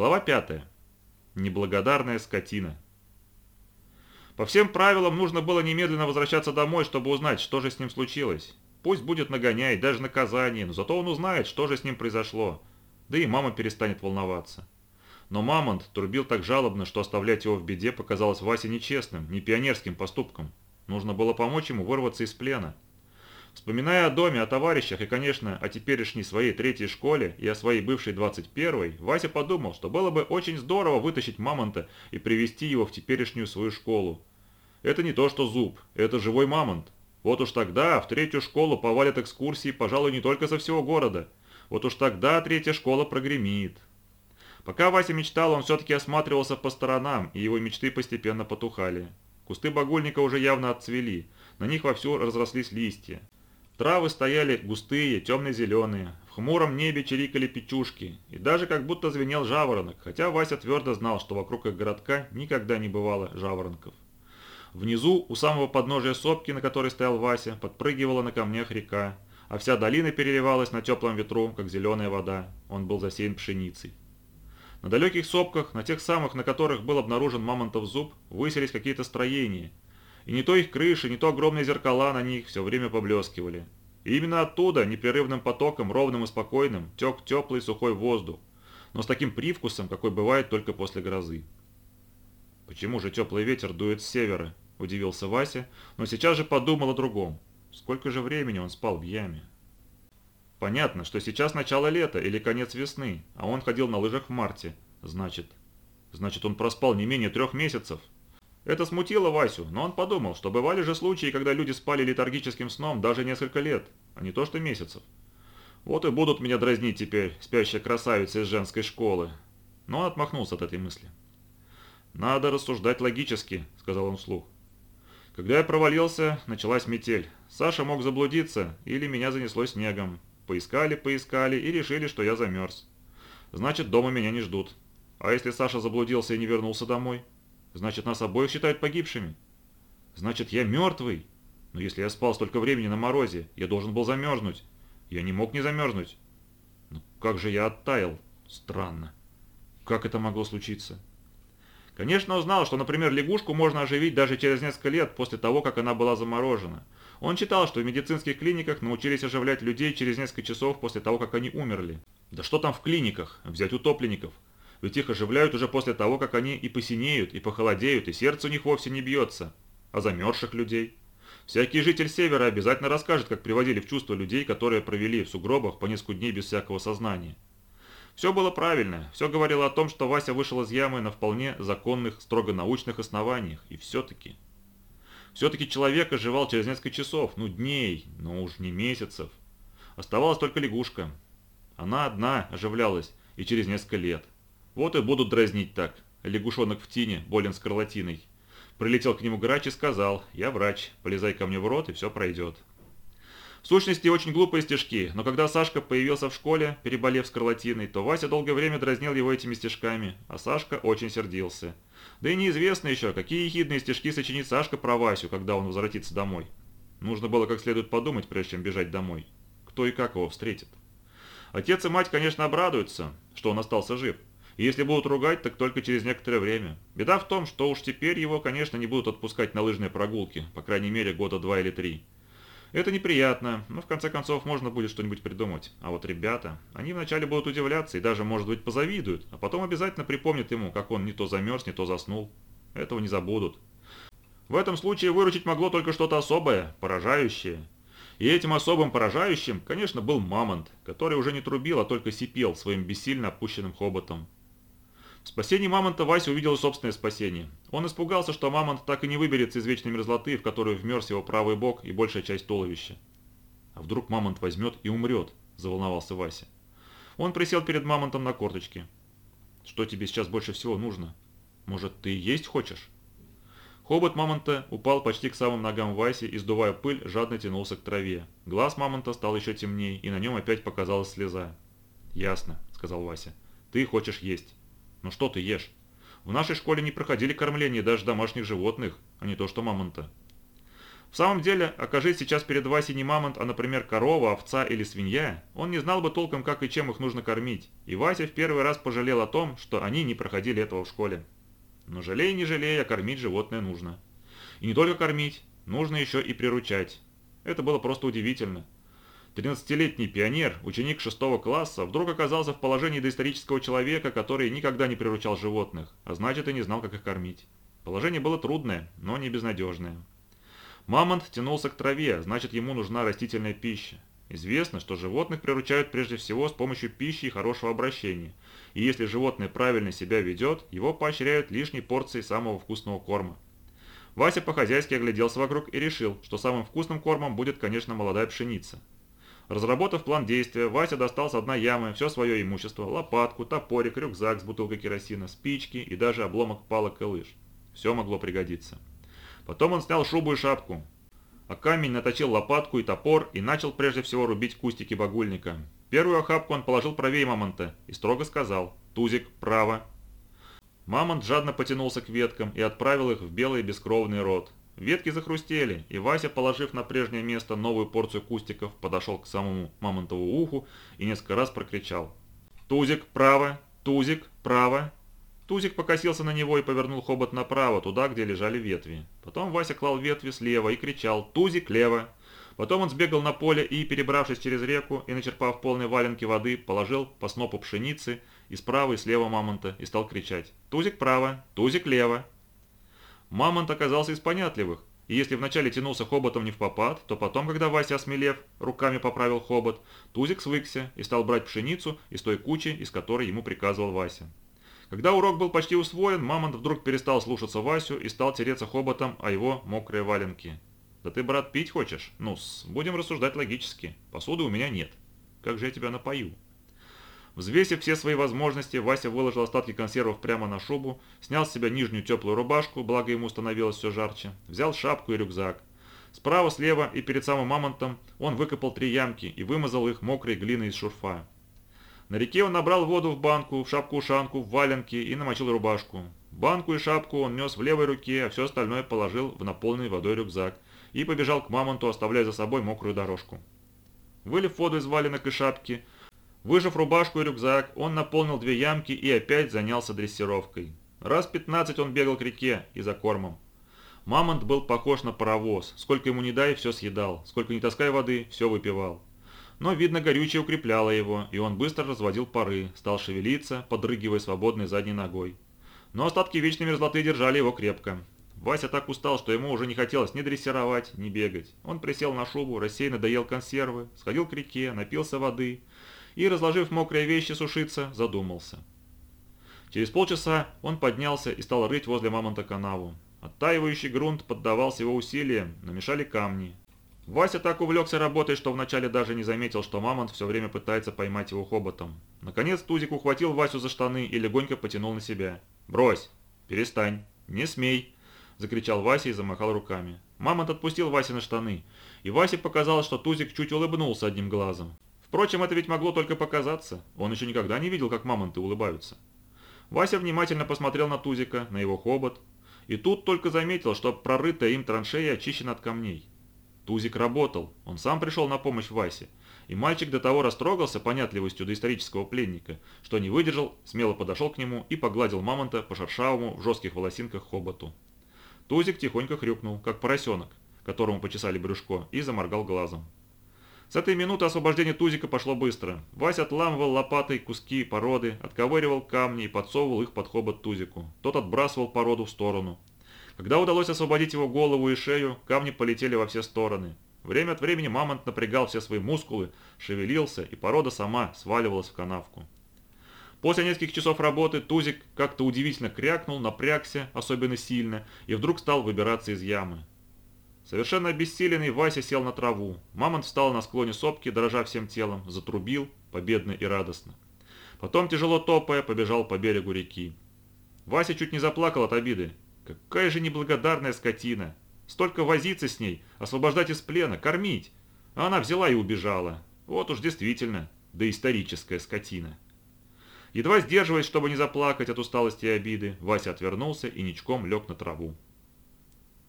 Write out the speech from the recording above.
Глава 5. Неблагодарная скотина. По всем правилам нужно было немедленно возвращаться домой, чтобы узнать, что же с ним случилось. Пусть будет нагоняй, даже наказание, но зато он узнает, что же с ним произошло. Да и мама перестанет волноваться. Но Мамонт трубил так жалобно, что оставлять его в беде показалось Васе нечестным, не пионерским поступком. Нужно было помочь ему вырваться из плена. Вспоминая о доме, о товарищах и, конечно, о теперешней своей третьей школе и о своей бывшей 21-й, Вася подумал, что было бы очень здорово вытащить мамонта и привести его в теперешнюю свою школу. Это не то, что зуб, это живой мамонт. Вот уж тогда в третью школу повалят экскурсии, пожалуй, не только со всего города. Вот уж тогда третья школа прогремит. Пока Вася мечтал, он все-таки осматривался по сторонам, и его мечты постепенно потухали. Кусты багульника уже явно отцвели, на них вовсю разрослись листья. Травы стояли густые, темно-зеленые, в хмуром небе чирикали печушки, и даже как будто звенел жаворонок, хотя Вася твердо знал, что вокруг их городка никогда не бывало жаворонков. Внизу, у самого подножия сопки, на которой стоял Вася, подпрыгивала на камнях река, а вся долина переливалась на теплом ветру, как зеленая вода. Он был засеян пшеницей. На далеких сопках, на тех самых, на которых был обнаружен мамонтов зуб, выселись какие-то строения – и не то их крыши, не то огромные зеркала на них все время поблескивали. И именно оттуда, непрерывным потоком, ровным и спокойным, тек теплый сухой воздух, но с таким привкусом, какой бывает только после грозы. «Почему же теплый ветер дует с севера?» – удивился Вася, но сейчас же подумал о другом. Сколько же времени он спал в яме? Понятно, что сейчас начало лета или конец весны, а он ходил на лыжах в марте. Значит, значит он проспал не менее трех месяцев. Это смутило Васю, но он подумал, что бывали же случаи, когда люди спали летаргическим сном даже несколько лет, а не то что месяцев. Вот и будут меня дразнить теперь спящая красавица из женской школы. Но он отмахнулся от этой мысли. «Надо рассуждать логически», — сказал он вслух. Когда я провалился, началась метель. Саша мог заблудиться, или меня занесло снегом. Поискали, поискали и решили, что я замерз. Значит, дома меня не ждут. А если Саша заблудился и не вернулся домой? Значит, нас обоих считают погибшими. Значит, я мертвый. Но если я спал столько времени на морозе, я должен был замерзнуть. Я не мог не замерзнуть. Но как же я оттаял? Странно. Как это могло случиться? Конечно, узнал, что, например, лягушку можно оживить даже через несколько лет после того, как она была заморожена. Он читал, что в медицинских клиниках научились оживлять людей через несколько часов после того, как они умерли. Да что там в клиниках? Взять утопленников – ведь их оживляют уже после того, как они и посинеют, и похолодеют, и сердце у них вовсе не бьется. А замерзших людей? Всякий житель Севера обязательно расскажет, как приводили в чувство людей, которые провели в сугробах по несколько дней без всякого сознания. Все было правильно, все говорило о том, что Вася вышел из ямы на вполне законных, строго научных основаниях, и все-таки... Все-таки человек оживал через несколько часов, ну дней, но уж не месяцев. Оставалась только лягушка. Она одна оживлялась и через несколько лет. Вот и будут дразнить так. Лягушонок в тине, болен скарлатиной. Прилетел к нему грач и сказал, я врач, полезай ко мне в рот и все пройдет. В сущности, очень глупые стишки, но когда Сашка появился в школе, переболев скарлатиной, то Вася долгое время дразнил его этими стишками, а Сашка очень сердился. Да и неизвестно еще, какие ехидные стишки сочинит Сашка про Васю, когда он возвратится домой. Нужно было как следует подумать, прежде чем бежать домой. Кто и как его встретит. Отец и мать, конечно, обрадуются, что он остался жив. И если будут ругать, так только через некоторое время. Беда в том, что уж теперь его, конечно, не будут отпускать на лыжные прогулки, по крайней мере, года два или три. Это неприятно, но в конце концов можно будет что-нибудь придумать. А вот ребята, они вначале будут удивляться и даже, может быть, позавидуют, а потом обязательно припомнят ему, как он не то замерз, не то заснул. Этого не забудут. В этом случае выручить могло только что-то особое, поражающее. И этим особым поражающим, конечно, был мамонт, который уже не трубил, а только сипел своим бессильно опущенным хоботом. В спасении мамонта Вася увидел собственное спасение. Он испугался, что мамонт так и не выберется из вечной мерзлоты, в которую вмерз его правый бок и большая часть туловища. «А вдруг мамонт возьмет и умрет?» – заволновался Вася. Он присел перед мамонтом на корточке. «Что тебе сейчас больше всего нужно? Может, ты есть хочешь?» Хобот мамонта упал почти к самым ногам Васи и, сдувая пыль, жадно тянулся к траве. Глаз мамонта стал еще темнее, и на нем опять показалась слеза. «Ясно», – сказал Вася. «Ты хочешь есть». Ну что ты ешь? В нашей школе не проходили кормление даже домашних животных, а не то что мамонта. В самом деле, окажись сейчас перед Васей не мамонт, а, например, корова, овца или свинья, он не знал бы толком, как и чем их нужно кормить, и Вася в первый раз пожалел о том, что они не проходили этого в школе. Но жалей не жалей, а кормить животное нужно. И не только кормить, нужно еще и приручать. Это было просто удивительно. 13-летний пионер, ученик 6 класса, вдруг оказался в положении доисторического человека, который никогда не приручал животных, а значит и не знал, как их кормить. Положение было трудное, но не безнадежное. Мамонт тянулся к траве, значит ему нужна растительная пища. Известно, что животных приручают прежде всего с помощью пищи и хорошего обращения. И если животное правильно себя ведет, его поощряют лишней порцией самого вкусного корма. Вася по-хозяйски огляделся вокруг и решил, что самым вкусным кормом будет, конечно, молодая пшеница. Разработав план действия, Вася достал с одной ямы все свое имущество, лопатку, топорик, рюкзак с бутылкой керосина, спички и даже обломок палок и лыж. Все могло пригодиться. Потом он снял шубу и шапку, а камень наточил лопатку и топор и начал прежде всего рубить кустики багульника. Первую охапку он положил правее мамонта и строго сказал «Тузик, право». Мамонт жадно потянулся к веткам и отправил их в белый бескровный рот. Ветки захрустели, и Вася, положив на прежнее место новую порцию кустиков, подошел к самому мамонтову уху и несколько раз прокричал «Тузик, право! Тузик, право!» Тузик покосился на него и повернул хобот направо, туда, где лежали ветви. Потом Вася клал ветви слева и кричал «Тузик, лево!». Потом он сбегал на поле и, перебравшись через реку и начерпав полной валенки воды, положил по снопу пшеницы и справа и слева мамонта и стал кричать «Тузик право! Тузик лево!». Мамонт оказался из понятливых, и если вначале тянулся хоботом не в попад, то потом, когда Вася, осмелев, руками поправил хобот, Тузик свыкся и стал брать пшеницу из той кучи, из которой ему приказывал Вася. Когда урок был почти усвоен, Мамонт вдруг перестал слушаться Васю и стал тереться хоботом о его мокрые валенки. «Да ты, брат, пить хочешь? ну будем рассуждать логически. Посуды у меня нет. Как же я тебя напою?» Взвесив все свои возможности, Вася выложил остатки консервов прямо на шубу, снял с себя нижнюю теплую рубашку, благо ему становилось все жарче, взял шапку и рюкзак. Справа, слева и перед самым мамонтом он выкопал три ямки и вымазал их мокрой глиной из шурфа. На реке он набрал воду в банку, в шапку-ушанку, в валенки и намочил рубашку. Банку и шапку он нес в левой руке, а все остальное положил в наполненный водой рюкзак и побежал к мамонту, оставляя за собой мокрую дорожку. Вылив воду из валенок и шапки, выжав рубашку и рюкзак, он наполнил две ямки и опять занялся дрессировкой. Раз пятнадцать он бегал к реке и за кормом. Мамонт был похож на паровоз. Сколько ему не дай, все съедал. Сколько не таскай воды, все выпивал. Но, видно, горючее укрепляло его, и он быстро разводил пары, стал шевелиться, подрыгивая свободной задней ногой. Но остатки вечной мерзлоты держали его крепко. Вася так устал, что ему уже не хотелось ни дрессировать, ни бегать. Он присел на шубу, рассеянно доел консервы, сходил к реке, напился воды и, разложив мокрые вещи сушиться, задумался. Через полчаса он поднялся и стал рыть возле мамонта канаву. Оттаивающий грунт поддавался его усилиям, намешали камни. Вася так увлекся работой, что вначале даже не заметил, что Мамонт все время пытается поймать его хоботом. Наконец Тузик ухватил Васю за штаны и легонько потянул на себя. «Брось! Перестань! Не смей!» – закричал Вася и замахал руками. Мамонт отпустил Васе на штаны, и Васе показалось, что Тузик чуть улыбнулся одним глазом. Впрочем, это ведь могло только показаться. Он еще никогда не видел, как мамонты улыбаются. Вася внимательно посмотрел на Тузика, на его хобот, и тут только заметил, что прорытая им траншея очищена от камней. Тузик работал, он сам пришел на помощь Васе, и мальчик до того растрогался понятливостью доисторического пленника, что не выдержал, смело подошел к нему и погладил мамонта по шершавому в жестких волосинках хоботу. Тузик тихонько хрюкнул, как поросенок, которому почесали брюшко, и заморгал глазом. С этой минуты освобождение Тузика пошло быстро. Вася отламывал лопатой куски породы, отковыривал камни и подсовывал их под хобот Тузику. Тот отбрасывал породу в сторону. Когда удалось освободить его голову и шею, камни полетели во все стороны. Время от времени мамонт напрягал все свои мускулы, шевелился, и порода сама сваливалась в канавку. После нескольких часов работы Тузик как-то удивительно крякнул, напрягся, особенно сильно, и вдруг стал выбираться из ямы. Совершенно обессиленный Вася сел на траву. Мамонт встал на склоне сопки, дрожа всем телом, затрубил, победно и радостно. Потом, тяжело топая, побежал по берегу реки. Вася чуть не заплакал от обиды. Какая же неблагодарная скотина. Столько возиться с ней, освобождать из плена, кормить. А она взяла и убежала. Вот уж действительно, да историческая скотина. Едва сдерживаясь, чтобы не заплакать от усталости и обиды, Вася отвернулся и ничком лег на траву.